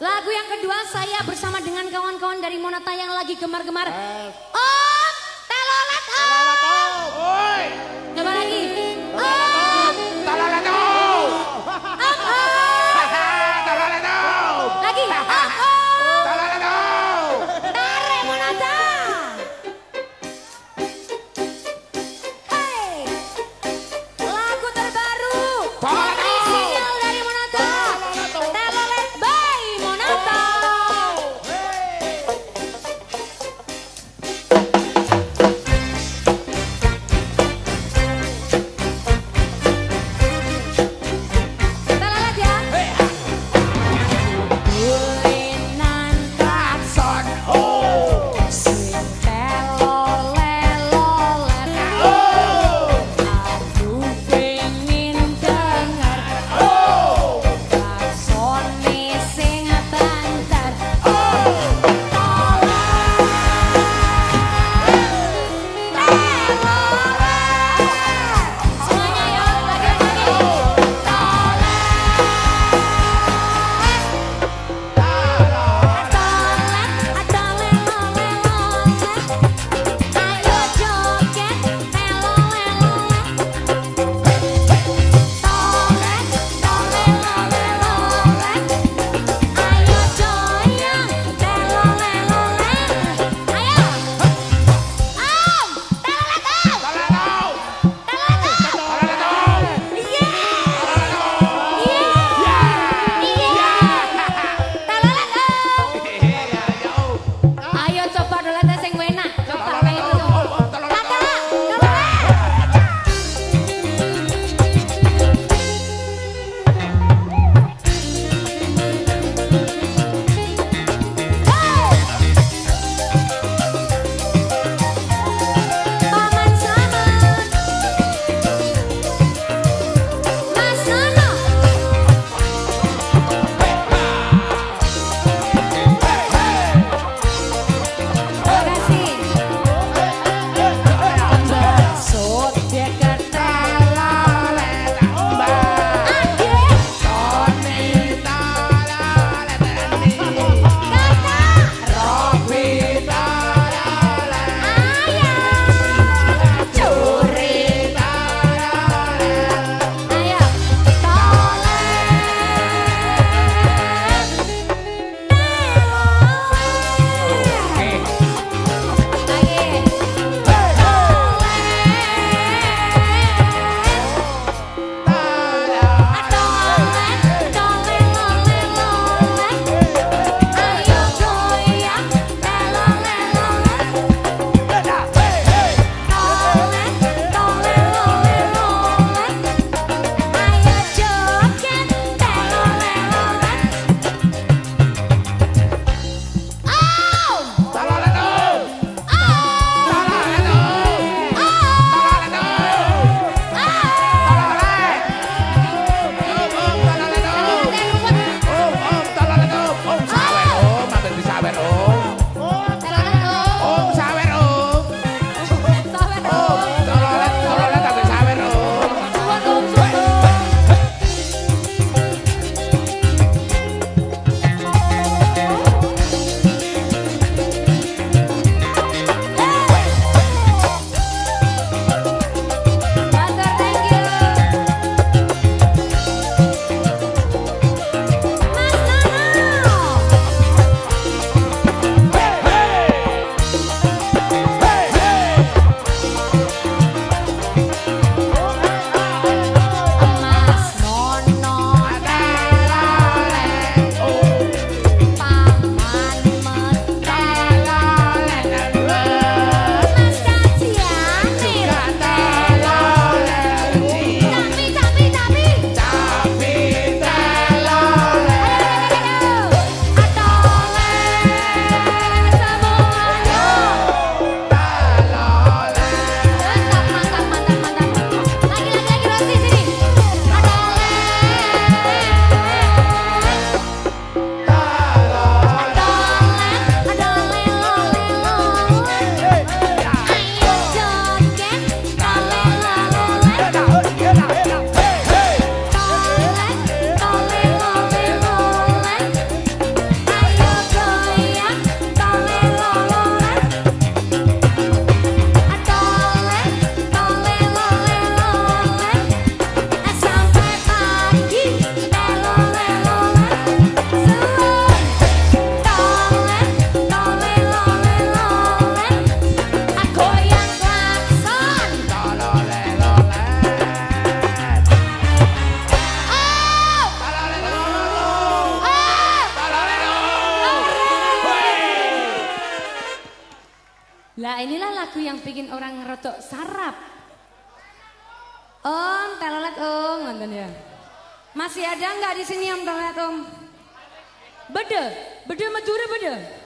Lagu yang kedua saya bersama dengan kawan-kawan dari Monata yang lagi gemar-gemar. Om, telolet om. Coba lagi. Lagu yang bikin orang rotok sarap. Om, telolet om, nonton ya. Masih ada nggak di sini om telolet om? Bede, bede Madura bede.